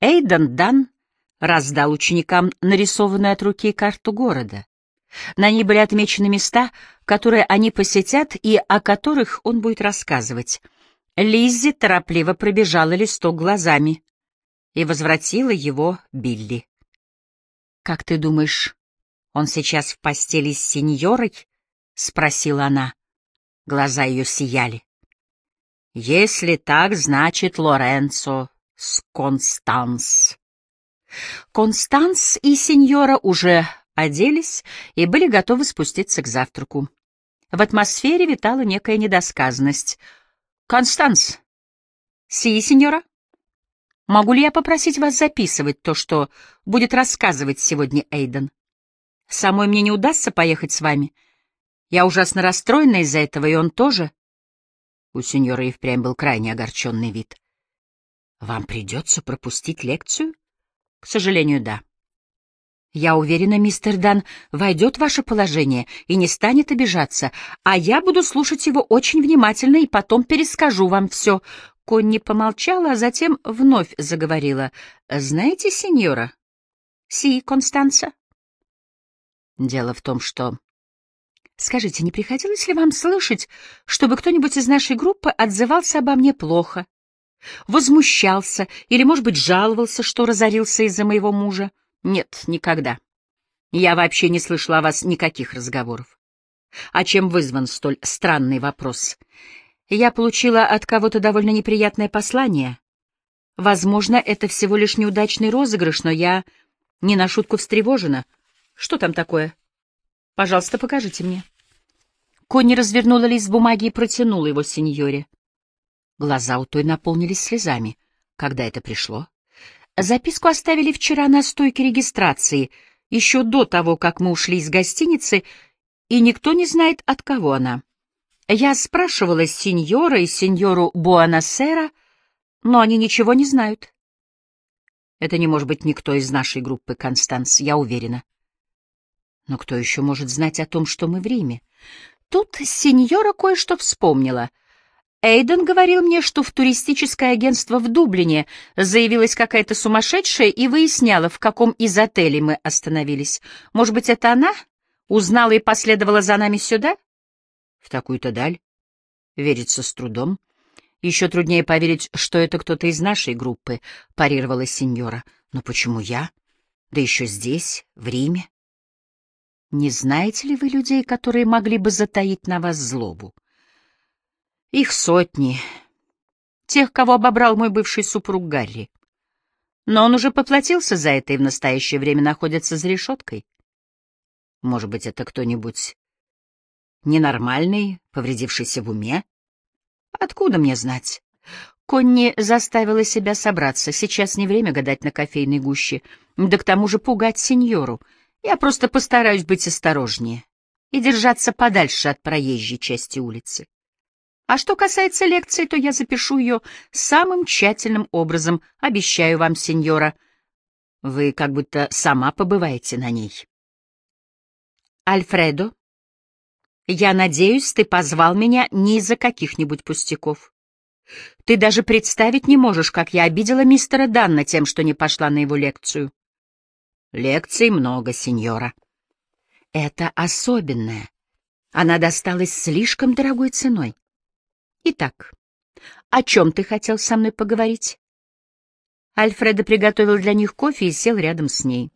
Эйден Дан раздал ученикам нарисованную от руки карту города. На ней были отмечены места, которые они посетят и о которых он будет рассказывать. Лиззи торопливо пробежала листок глазами и возвратила его Билли. «Как ты думаешь, он сейчас в постели с сеньорой?» — спросила она. Глаза ее сияли. «Если так, значит, Лоренцо с Констанс». Констанс и сеньора уже оделись и были готовы спуститься к завтраку. В атмосфере витала некая недосказанность. «Констанс!» «Си, сеньора?» «Могу ли я попросить вас записывать то, что будет рассказывать сегодня Эйден? Самой мне не удастся поехать с вами. Я ужасно расстроена из-за этого, и он тоже». У сеньора и впрямь был крайне огорченный вид. «Вам придется пропустить лекцию?» «К сожалению, да». Я уверена, мистер Дан войдет в ваше положение и не станет обижаться, а я буду слушать его очень внимательно и потом перескажу вам все. Конни помолчала, а затем вновь заговорила. «Знаете, сеньора?» «Си, Констанца?» «Дело в том, что...» «Скажите, не приходилось ли вам слышать, чтобы кто-нибудь из нашей группы отзывался обо мне плохо? Возмущался или, может быть, жаловался, что разорился из-за моего мужа?» Нет, никогда. Я вообще не слышала о вас никаких разговоров. А чем вызван столь странный вопрос? Я получила от кого-то довольно неприятное послание. Возможно, это всего лишь неудачный розыгрыш, но я не на шутку встревожена. Что там такое? Пожалуйста, покажите мне. Конни развернула лист бумаги и протянула его сеньоре. Глаза у той наполнились слезами. Когда это пришло? Записку оставили вчера на стойке регистрации, еще до того, как мы ушли из гостиницы, и никто не знает, от кого она. Я спрашивала сеньора и сеньору Буанасера, но они ничего не знают. Это не может быть никто из нашей группы, Констанс, я уверена. Но кто еще может знать о том, что мы в Риме? Тут сеньора кое-что вспомнила — Эйден говорил мне, что в туристическое агентство в Дублине заявилась какая-то сумасшедшая и выясняла, в каком из отелей мы остановились. Может быть, это она? Узнала и последовала за нами сюда? В такую-то даль. Верится с трудом. Еще труднее поверить, что это кто-то из нашей группы, парировала сеньора. Но почему я? Да еще здесь, в Риме. Не знаете ли вы людей, которые могли бы затаить на вас злобу? Их сотни. Тех, кого обобрал мой бывший супруг Гарри. Но он уже поплатился за это и в настоящее время находится за решеткой. Может быть, это кто-нибудь ненормальный, повредившийся в уме? Откуда мне знать? Конни заставила себя собраться. Сейчас не время гадать на кофейной гуще, да к тому же пугать сеньору. Я просто постараюсь быть осторожнее и держаться подальше от проезжей части улицы. А что касается лекции, то я запишу ее самым тщательным образом, обещаю вам, сеньора. Вы как будто сама побываете на ней. Альфредо, я надеюсь, ты позвал меня не из-за каких-нибудь пустяков. Ты даже представить не можешь, как я обидела мистера Данна тем, что не пошла на его лекцию. Лекций много, сеньора. Это особенное. Она досталась слишком дорогой ценой. Итак, о чем ты хотел со мной поговорить? Альфредо приготовил для них кофе и сел рядом с ней.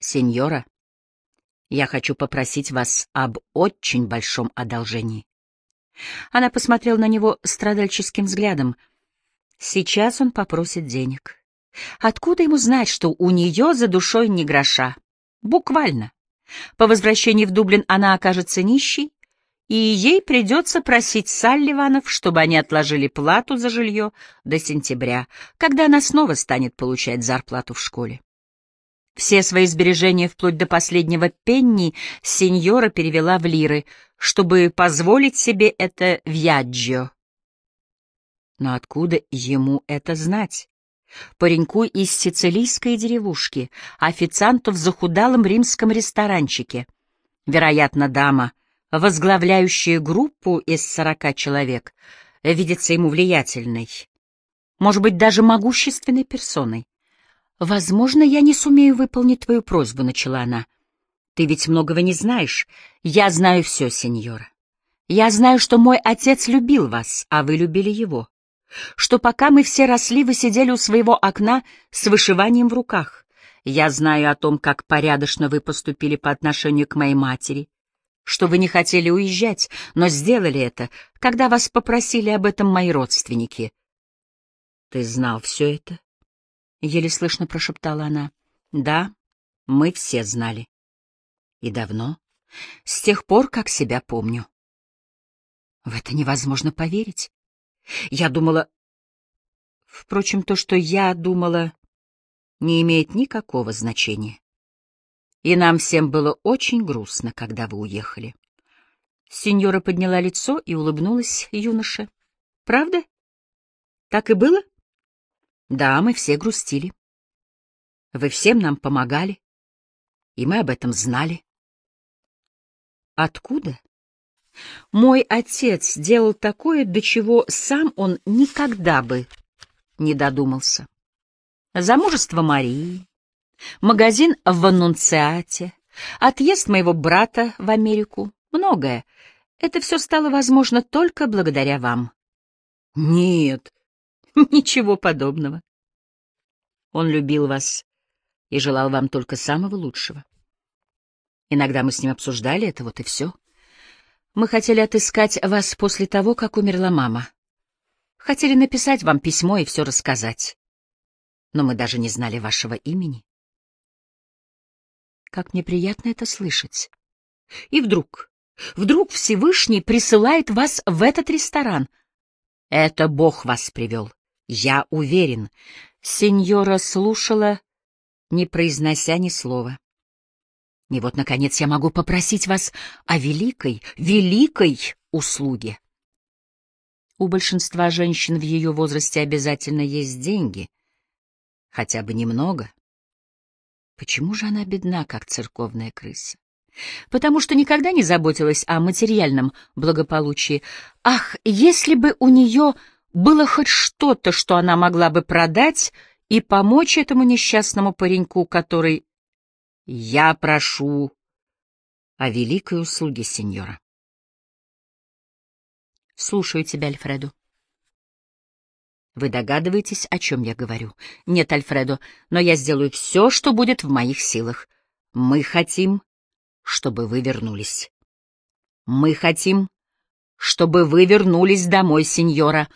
Сеньора, я хочу попросить вас об очень большом одолжении. Она посмотрела на него страдальческим взглядом. Сейчас он попросит денег. Откуда ему знать, что у нее за душой не гроша? Буквально. По возвращении в Дублин она окажется нищей, и ей придется просить Салливанов, чтобы они отложили плату за жилье до сентября, когда она снова станет получать зарплату в школе. Все свои сбережения вплоть до последнего пенни сеньора перевела в лиры, чтобы позволить себе это вьяджио. Но откуда ему это знать? Пареньку из сицилийской деревушки, официанту в захудалом римском ресторанчике. Вероятно, дама — возглавляющая группу из сорока человек, видится ему влиятельной. может быть, даже могущественной персоной. «Возможно, я не сумею выполнить твою просьбу», — начала она. «Ты ведь многого не знаешь. Я знаю все, сеньора. Я знаю, что мой отец любил вас, а вы любили его. Что пока мы все росли, вы сидели у своего окна с вышиванием в руках. Я знаю о том, как порядочно вы поступили по отношению к моей матери, что вы не хотели уезжать, но сделали это, когда вас попросили об этом мои родственники. Ты знал все это? — еле слышно прошептала она. Да, мы все знали. И давно? С тех пор, как себя помню. В это невозможно поверить. Я думала... Впрочем, то, что я думала, не имеет никакого значения. И нам всем было очень грустно, когда вы уехали. Сеньора подняла лицо и улыбнулась юноше. Правда? Так и было? Да, мы все грустили. Вы всем нам помогали, и мы об этом знали. Откуда? Мой отец делал такое, до чего сам он никогда бы не додумался. Замужество Марии, магазин в Аннунциате, отъезд моего брата в Америку, многое. Это все стало возможно только благодаря вам. Нет, ничего подобного. Он любил вас и желал вам только самого лучшего. Иногда мы с ним обсуждали это, вот и все. Мы хотели отыскать вас после того, как умерла мама. Хотели написать вам письмо и все рассказать. Но мы даже не знали вашего имени. Как неприятно это слышать. И вдруг, вдруг Всевышний присылает вас в этот ресторан. Это Бог вас привел, я уверен. Сеньора слушала, не произнося ни слова. И вот, наконец, я могу попросить вас о великой, великой услуге. У большинства женщин в ее возрасте обязательно есть деньги, хотя бы немного. Почему же она бедна, как церковная крыса? Потому что никогда не заботилась о материальном благополучии. Ах, если бы у нее было хоть что-то, что она могла бы продать и помочь этому несчастному пареньку, который я прошу о великой услуге, сеньора. Слушаю тебя, Альфредо. Вы догадываетесь, о чем я говорю? Нет, Альфредо, но я сделаю все, что будет в моих силах. Мы хотим, чтобы вы вернулись. Мы хотим, чтобы вы вернулись домой, сеньора,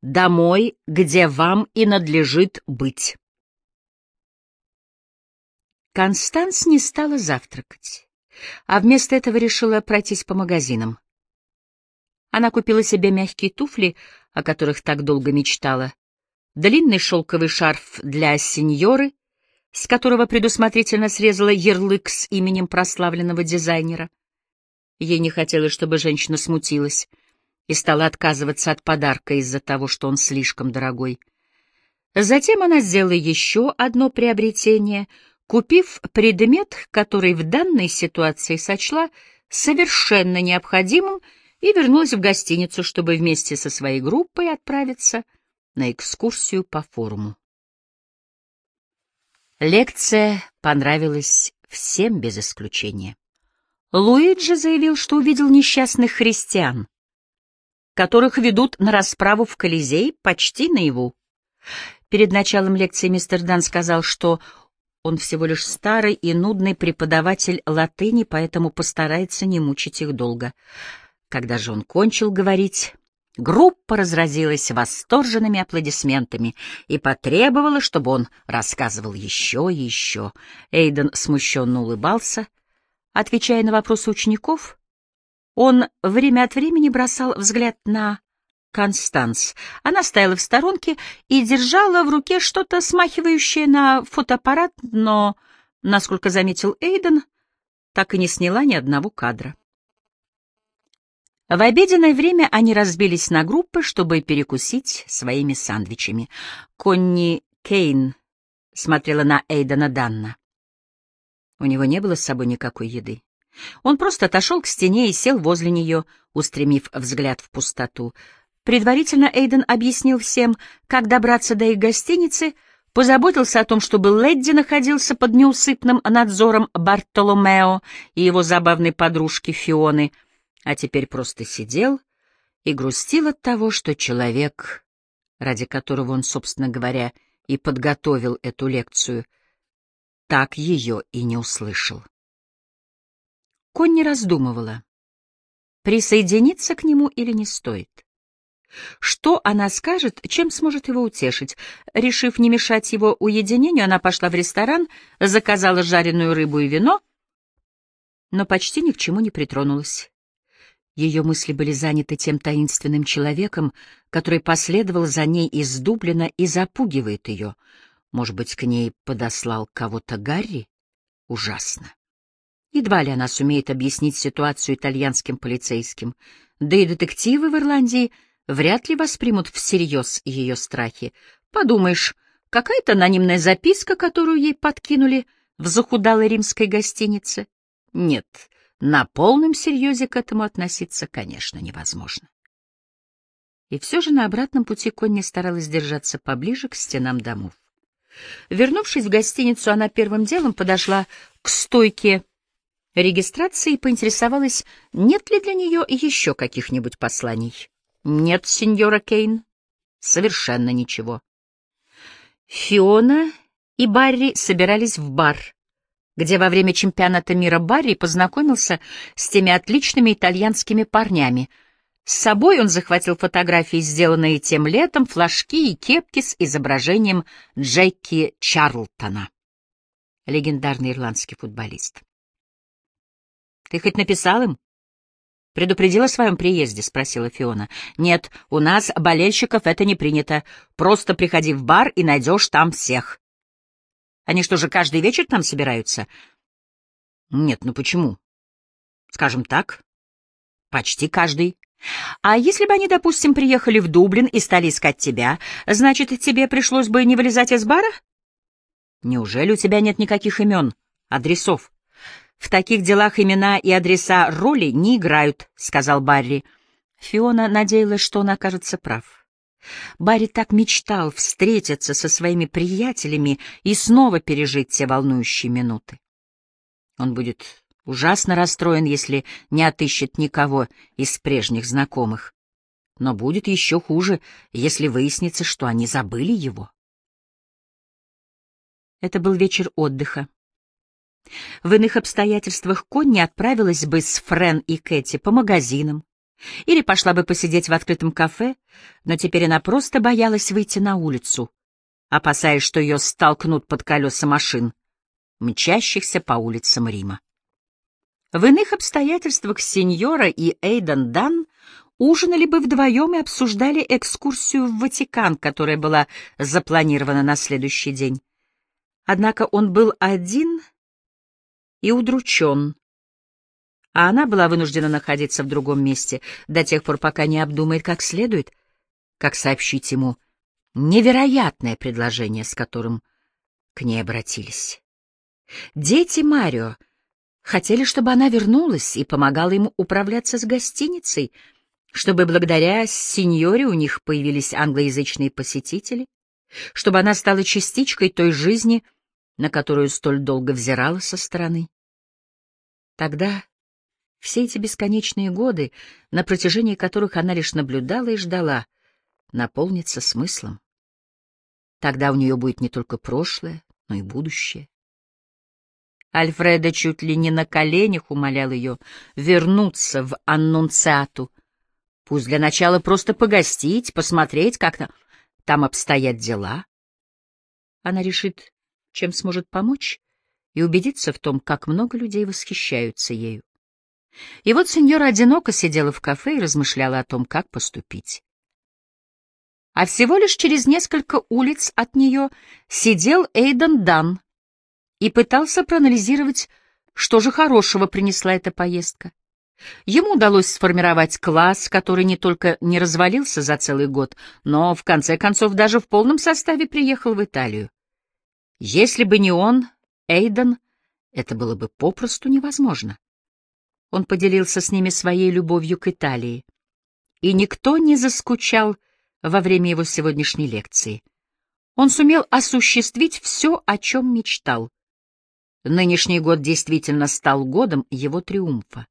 домой, где вам и надлежит быть. Констанс не стала завтракать, а вместо этого решила пройтись по магазинам. Она купила себе мягкие туфли, о которых так долго мечтала, длинный шелковый шарф для сеньоры, с которого предусмотрительно срезала ярлык с именем прославленного дизайнера. Ей не хотелось, чтобы женщина смутилась и стала отказываться от подарка из-за того, что он слишком дорогой. Затем она сделала еще одно приобретение — купив предмет, который в данной ситуации сочла совершенно необходимым, и вернулась в гостиницу, чтобы вместе со своей группой отправиться на экскурсию по форуму. Лекция понравилась всем без исключения. Луиджи заявил, что увидел несчастных христиан, которых ведут на расправу в Колизей почти наяву. Перед началом лекции мистер Дан сказал, что он всего лишь старый и нудный преподаватель латыни, поэтому постарается не мучить их долго. Когда же он кончил говорить, группа разразилась восторженными аплодисментами и потребовала, чтобы он рассказывал еще и еще. Эйден смущенно улыбался. Отвечая на вопросы учеников, он время от времени бросал взгляд на Констанс. Она стояла в сторонке и держала в руке что-то смахивающее на фотоаппарат, но, насколько заметил Эйден, так и не сняла ни одного кадра. В обеденное время они разбились на группы, чтобы перекусить своими сандвичами. Конни Кейн смотрела на Эйдена Данна. У него не было с собой никакой еды. Он просто отошел к стене и сел возле нее, устремив взгляд в пустоту. Предварительно Эйден объяснил всем, как добраться до их гостиницы, позаботился о том, чтобы Ледди находился под неусыпным надзором Бартоломео и его забавной подружки Фионы, а теперь просто сидел и грустил от того, что человек, ради которого он, собственно говоря, и подготовил эту лекцию, так ее и не услышал. Конни раздумывала, присоединиться к нему или не стоит. Что она скажет, чем сможет его утешить? Решив не мешать его уединению, она пошла в ресторан, заказала жареную рыбу и вино, но почти ни к чему не притронулась. Ее мысли были заняты тем таинственным человеком, который последовал за ней из Дублина и запугивает ее. Может быть, к ней подослал кого-то Гарри? Ужасно. Едва ли она сумеет объяснить ситуацию итальянским полицейским, да и детективы в Ирландии — вряд ли воспримут всерьез ее страхи. Подумаешь, какая-то анонимная записка, которую ей подкинули в захудалой римской гостинице? Нет, на полном серьезе к этому относиться, конечно, невозможно. И все же на обратном пути Конни старалась держаться поближе к стенам домов. Вернувшись в гостиницу, она первым делом подошла к стойке регистрации и поинтересовалась, нет ли для нее еще каких-нибудь посланий. Нет, сеньора Кейн, совершенно ничего. Фиона и Барри собирались в бар, где во время чемпионата мира Барри познакомился с теми отличными итальянскими парнями. С собой он захватил фотографии, сделанные тем летом, флажки и кепки с изображением Джеки Чарлтона, легендарный ирландский футболист. «Ты хоть написал им?» «Предупредила о своем приезде?» — спросила Фиона. «Нет, у нас, болельщиков, это не принято. Просто приходи в бар и найдешь там всех». «Они что же, каждый вечер там собираются?» «Нет, ну почему?» «Скажем так, почти каждый». «А если бы они, допустим, приехали в Дублин и стали искать тебя, значит, тебе пришлось бы не вылезать из бара?» «Неужели у тебя нет никаких имен, адресов?» «В таких делах имена и адреса роли не играют», — сказал Барри. Фиона надеялась, что он окажется прав. Барри так мечтал встретиться со своими приятелями и снова пережить те волнующие минуты. Он будет ужасно расстроен, если не отыщет никого из прежних знакомых. Но будет еще хуже, если выяснится, что они забыли его. Это был вечер отдыха. В иных обстоятельствах Конни отправилась бы с Френ и Кэти по магазинам или пошла бы посидеть в открытом кафе, но теперь она просто боялась выйти на улицу, опасаясь, что ее столкнут под колеса машин, мчащихся по улицам Рима. В иных обстоятельствах сеньора и Эйден Дан ужинали бы вдвоем и обсуждали экскурсию в Ватикан, которая была запланирована на следующий день. Однако он был один и удручен. А она была вынуждена находиться в другом месте до тех пор, пока не обдумает как следует, как сообщить ему невероятное предложение, с которым к ней обратились. Дети Марио хотели, чтобы она вернулась и помогала ему управляться с гостиницей, чтобы благодаря сеньоре у них появились англоязычные посетители, чтобы она стала частичкой той жизни, на которую столь долго взирала со стороны. Тогда все эти бесконечные годы, на протяжении которых она лишь наблюдала и ждала, наполнятся смыслом. Тогда у нее будет не только прошлое, но и будущее. Альфреда чуть ли не на коленях умолял ее вернуться в аннунциату, пусть для начала просто погостить, посмотреть, как там, там обстоят дела. Она решит, чем сможет помочь, и убедиться в том, как много людей восхищаются ею. И вот сеньора одиноко сидела в кафе и размышляла о том, как поступить. А всего лишь через несколько улиц от нее сидел Эйден Дан и пытался проанализировать, что же хорошего принесла эта поездка. Ему удалось сформировать класс, который не только не развалился за целый год, но, в конце концов, даже в полном составе приехал в Италию. Если бы не он, Эйден, это было бы попросту невозможно. Он поделился с ними своей любовью к Италии. и никто не заскучал во время его сегодняшней лекции. Он сумел осуществить все, о чем мечтал. Нынешний год действительно стал годом его триумфа.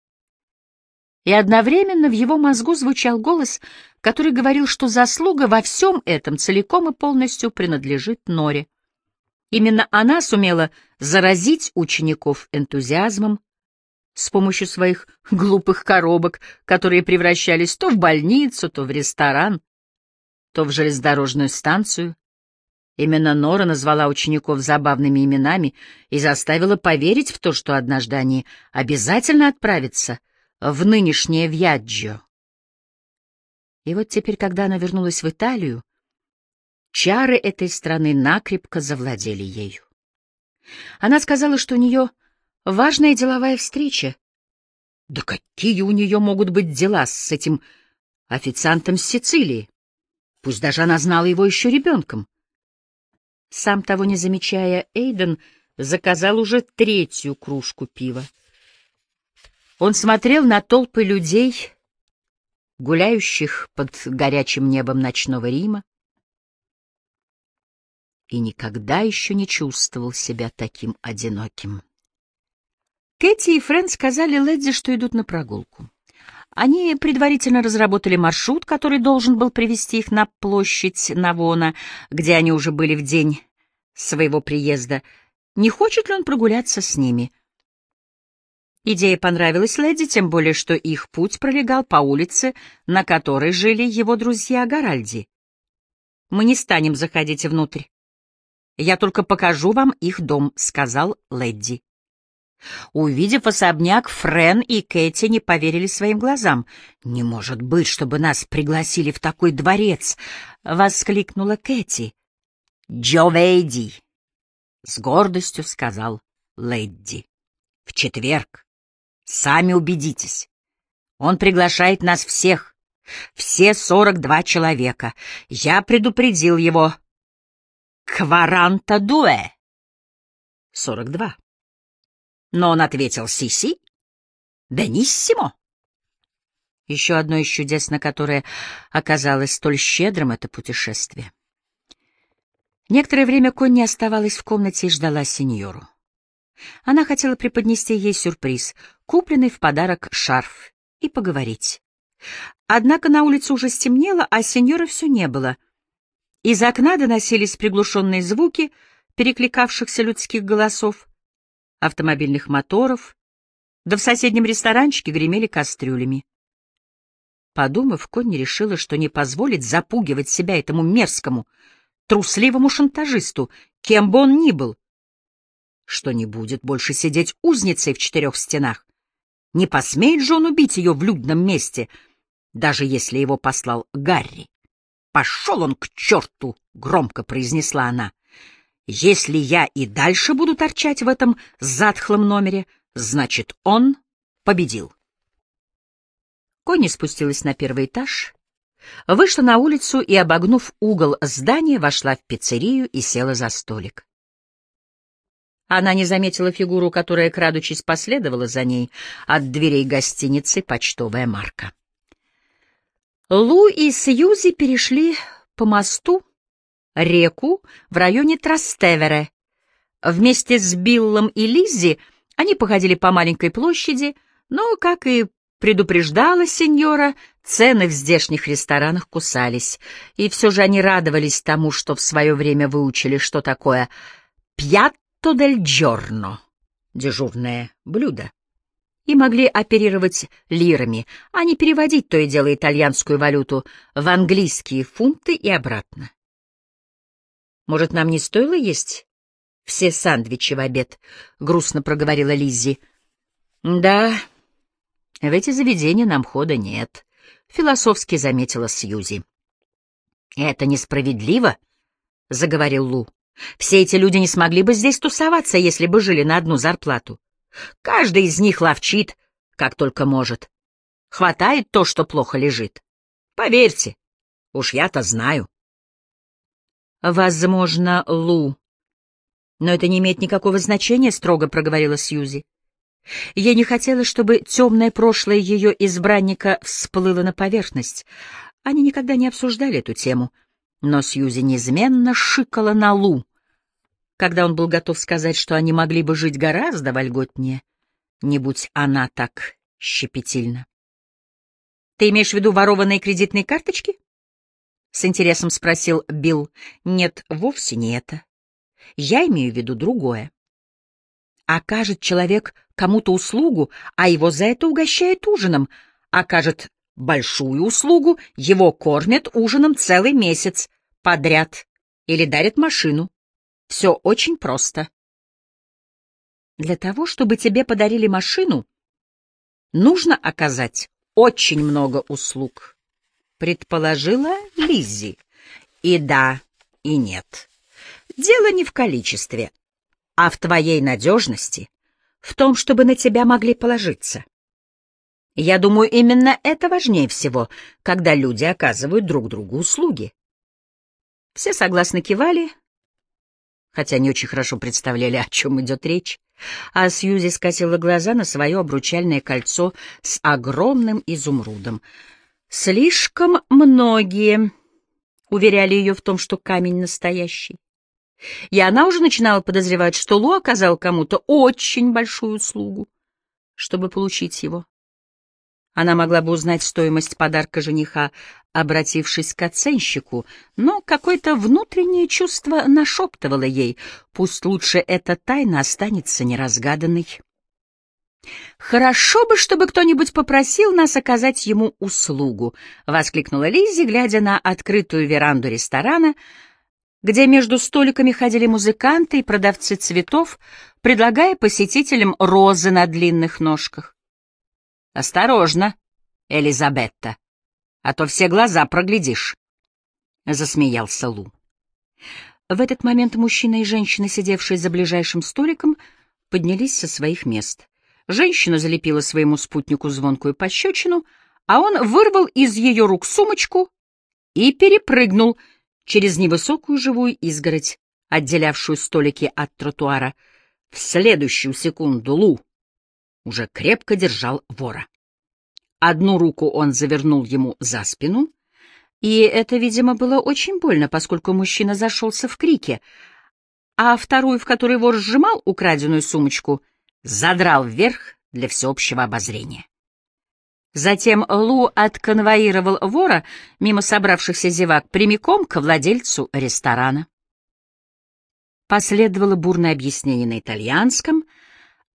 И одновременно в его мозгу звучал голос, который говорил, что заслуга во всем этом целиком и полностью принадлежит Норе. Именно она сумела заразить учеников энтузиазмом с помощью своих глупых коробок, которые превращались то в больницу, то в ресторан, то в железнодорожную станцию. Именно Нора назвала учеников забавными именами и заставила поверить в то, что однажды они обязательно отправятся в нынешнее Вьяджио. И вот теперь, когда она вернулась в Италию, чары этой страны накрепко завладели ею. Она сказала, что у нее важная деловая встреча. Да какие у нее могут быть дела с этим официантом с Сицилии? Пусть даже она знала его еще ребенком. Сам того не замечая, Эйден заказал уже третью кружку пива. Он смотрел на толпы людей, гуляющих под горячим небом ночного Рима, и никогда еще не чувствовал себя таким одиноким. Кэти и Фрэн сказали Лэдди, что идут на прогулку. Они предварительно разработали маршрут, который должен был привести их на площадь Навона, где они уже были в день своего приезда. Не хочет ли он прогуляться с ними? Идея понравилась леди, тем более, что их путь пролегал по улице, на которой жили его друзья Гаральди. «Мы не станем заходить внутрь. Я только покажу вам их дом», — сказал леди. Увидев особняк, Френ и Кэти не поверили своим глазам. «Не может быть, чтобы нас пригласили в такой дворец!» — воскликнула Кэти. «Джовейди!» — с гордостью сказал Лэдди. «В четверг Сами убедитесь. Он приглашает нас всех. Все сорок два человека. Я предупредил его. Кваранта дуэ. Сорок два. Но он ответил «Си-си». «Бениссимо». Еще одно из чудес, на которое оказалось столь щедрым это путешествие. Некоторое время Конни оставалась в комнате и ждала сеньору. Она хотела преподнести ей сюрприз, купленный в подарок шарф, и поговорить. Однако на улице уже стемнело, а сеньора все не было. Из окна доносились приглушенные звуки перекликавшихся людских голосов, автомобильных моторов, да в соседнем ресторанчике гремели кастрюлями. Подумав, Конни решила, что не позволит запугивать себя этому мерзкому, трусливому шантажисту, кем бы он ни был, что не будет больше сидеть узницей в четырех стенах. Не посмеет же он убить ее в людном месте, даже если его послал Гарри. «Пошел он к черту!» — громко произнесла она. «Если я и дальше буду торчать в этом затхлом номере, значит, он победил». Конни спустилась на первый этаж, вышла на улицу и, обогнув угол здания, вошла в пиццерию и села за столик. Она не заметила фигуру, которая, крадучись, последовала за ней от дверей гостиницы «Почтовая марка». Лу и Сьюзи перешли по мосту реку в районе Трастевере. Вместе с Биллом и Лиззи они походили по маленькой площади, но, как и предупреждала сеньора, цены в здешних ресторанах кусались, и все же они радовались тому, что в свое время выучили, что такое «пьят то дель джорно — дежурное блюдо, и могли оперировать лирами, а не переводить то и дело итальянскую валюту в английские фунты и обратно. «Может, нам не стоило есть все сандвичи в обед?» — грустно проговорила Лиззи. «Да, в эти заведения нам хода нет», — философски заметила Сьюзи. «Это несправедливо», — заговорил Лу. Все эти люди не смогли бы здесь тусоваться, если бы жили на одну зарплату. Каждый из них ловчит, как только может. Хватает то, что плохо лежит. Поверьте, уж я-то знаю. Возможно, Лу. Но это не имеет никакого значения, строго проговорила Сьюзи. Ей не хотелось, чтобы темное прошлое ее избранника всплыло на поверхность. Они никогда не обсуждали эту тему, но Сьюзи неизменно шикала на Лу, когда он был готов сказать, что они могли бы жить гораздо вольготнее, не будь она так щепетильна. «Ты имеешь в виду ворованные кредитные карточки?» — с интересом спросил Билл. «Нет, вовсе не это. Я имею в виду другое. Окажет человек кому-то услугу, а его за это угощают ужином. Окажет большую услугу, его кормят ужином целый месяц подряд или дарят машину. Все очень просто. Для того, чтобы тебе подарили машину, нужно оказать очень много услуг, предположила Лиззи. И да, и нет. Дело не в количестве, а в твоей надежности, в том, чтобы на тебя могли положиться. Я думаю, именно это важнее всего, когда люди оказывают друг другу услуги. Все согласно кивали, хотя не очень хорошо представляли, о чем идет речь, а Сьюзи скосила глаза на свое обручальное кольцо с огромным изумрудом. Слишком многие уверяли ее в том, что камень настоящий. И она уже начинала подозревать, что Лу оказал кому-то очень большую услугу, чтобы получить его. Она могла бы узнать стоимость подарка жениха, обратившись к оценщику, но какое-то внутреннее чувство нашептывало ей, пусть лучше эта тайна останется неразгаданной. «Хорошо бы, чтобы кто-нибудь попросил нас оказать ему услугу», — воскликнула Лиззи, глядя на открытую веранду ресторана, где между столиками ходили музыканты и продавцы цветов, предлагая посетителям розы на длинных ножках. «Осторожно, Элизабетта, а то все глаза проглядишь», — засмеялся Лу. В этот момент мужчина и женщина, сидевшие за ближайшим столиком, поднялись со своих мест. Женщина залепила своему спутнику звонкую пощечину, а он вырвал из ее рук сумочку и перепрыгнул через невысокую живую изгородь, отделявшую столики от тротуара. В следующую секунду Лу уже крепко держал вора. Одну руку он завернул ему за спину, и это, видимо, было очень больно, поскольку мужчина зашелся в крике, а вторую, в которой вор сжимал украденную сумочку, задрал вверх для всеобщего обозрения. Затем Лу отконвоировал вора мимо собравшихся зевак прямиком к владельцу ресторана. Последовало бурное объяснение на итальянском —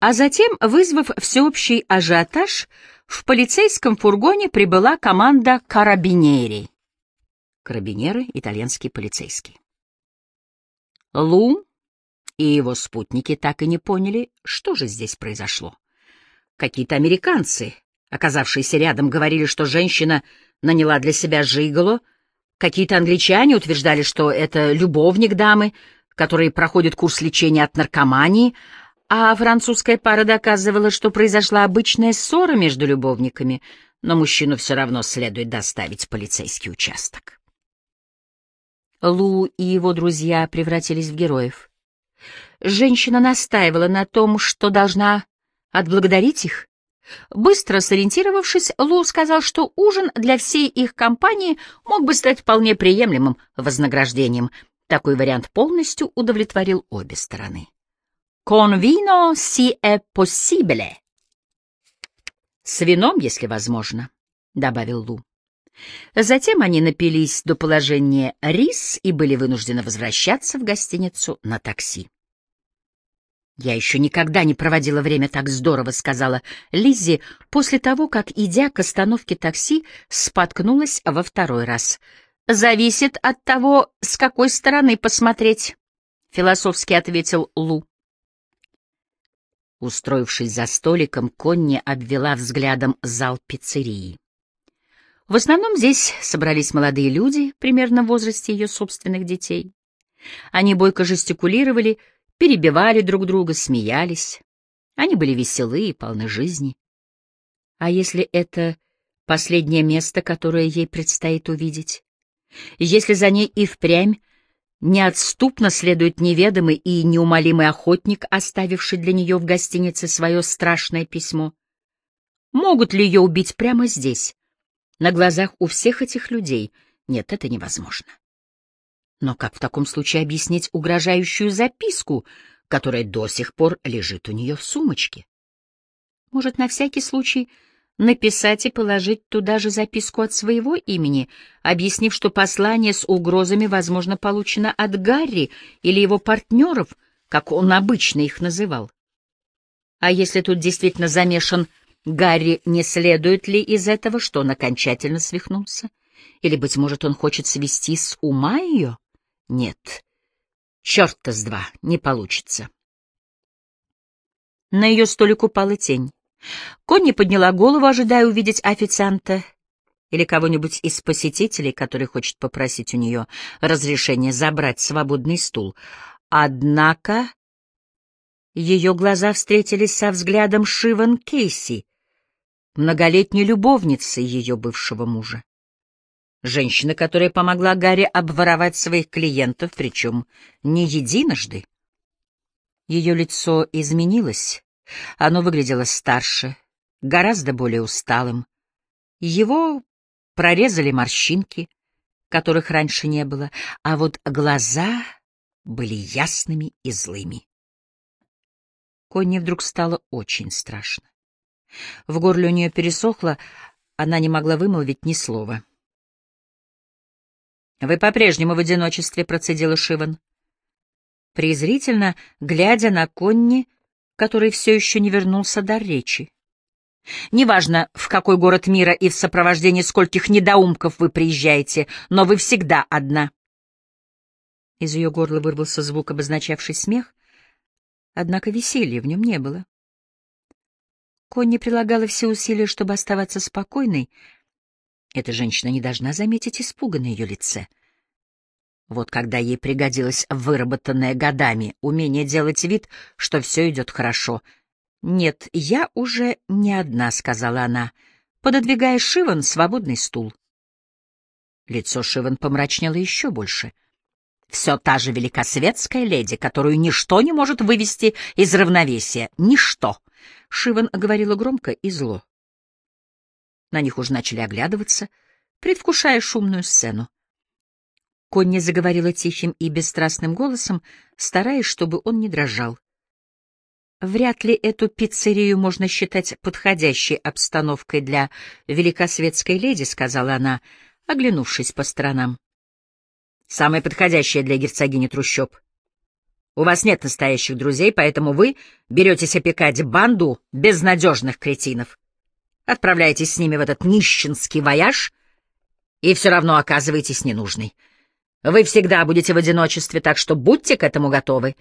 а затем, вызвав всеобщий ажиотаж, в полицейском фургоне прибыла команда карабинери. Карабинеры — итальянские полицейские. Лу и его спутники так и не поняли, что же здесь произошло. Какие-то американцы, оказавшиеся рядом, говорили, что женщина наняла для себя жиголо, какие-то англичане утверждали, что это любовник дамы, который проходит курс лечения от наркомании, а французская пара доказывала, что произошла обычная ссора между любовниками, но мужчину все равно следует доставить в полицейский участок. Лу и его друзья превратились в героев. Женщина настаивала на том, что должна отблагодарить их. Быстро сориентировавшись, Лу сказал, что ужин для всей их компании мог бы стать вполне приемлемым вознаграждением. Такой вариант полностью удовлетворил обе стороны. Vino si è possibile. С вином, если возможно, — добавил Лу. Затем они напились до положения рис и были вынуждены возвращаться в гостиницу на такси. «Я еще никогда не проводила время так здорово», — сказала Лиззи после того, как, идя к остановке такси, споткнулась во второй раз. «Зависит от того, с какой стороны посмотреть», — философски ответил Лу. Устроившись за столиком, Конни обвела взглядом зал пиццерии. В основном здесь собрались молодые люди, примерно в возрасте ее собственных детей. Они бойко жестикулировали, перебивали друг друга, смеялись. Они были веселы и полны жизни. А если это последнее место, которое ей предстоит увидеть? Если за ней и впрямь неотступно следует неведомый и неумолимый охотник, оставивший для нее в гостинице свое страшное письмо. Могут ли ее убить прямо здесь, на глазах у всех этих людей? Нет, это невозможно. Но как в таком случае объяснить угрожающую записку, которая до сих пор лежит у нее в сумочке? Может, на всякий случай написать и положить туда же записку от своего имени, объяснив, что послание с угрозами, возможно, получено от Гарри или его партнеров, как он обычно их называл. А если тут действительно замешан Гарри, не следует ли из этого, что он окончательно свихнулся? Или, быть может, он хочет свести с ума ее? Нет. Черт-то с два, не получится. На ее столик упала тень. Конни подняла голову, ожидая увидеть официанта или кого-нибудь из посетителей, который хочет попросить у нее разрешения забрать свободный стул. Однако ее глаза встретились со взглядом Шиван Кейси, многолетней любовницы ее бывшего мужа. Женщина, которая помогла Гарри обворовать своих клиентов, причем не единожды. Ее лицо изменилось, оно выглядело старше, гораздо более усталым. Его прорезали морщинки, которых раньше не было, а вот глаза были ясными и злыми. Конни вдруг стало очень страшно. В горле у нее пересохло, она не могла вымолвить ни слова. «Вы по-прежнему в одиночестве», — процедила Шиван. Презрительно, глядя на Конни, который все еще не вернулся до речи. Неважно, в какой город мира и в сопровождении скольких недоумков вы приезжаете, но вы всегда одна. Из ее горла вырвался звук, обозначавший смех, однако веселья в нем не было. Конни прилагала все усилия, чтобы оставаться спокойной. Эта женщина не должна заметить испуга на ее лице — вот когда ей пригодилось выработанное годами умение делать вид, что все идет хорошо. «Нет, я уже не одна», — сказала она, пододвигая Шиван свободный стул. Лицо Шиван помрачнело еще больше. Все та же великосветская леди, которую ничто не может вывести из равновесия. Ничто. Шиван говорила громко и зло. На них уже начали оглядываться, предвкушая шумную сцену. Конни заговорила тихим и бесстрастным голосом, стараясь, чтобы он не дрожал. Вряд ли эту пиццерию можно считать подходящей обстановкой для великосветской леди, сказала она, оглянувшись по сторонам. Самая подходящая для герцогини трущоб. У вас нет настоящих друзей, поэтому вы беретесь опекать банду безнадежных кретинов. Отправляетесь с ними в этот нищенский вояж и все равно оказываетесь ненужной. Вы всегда будете в одиночестве, так что будьте к этому готовы.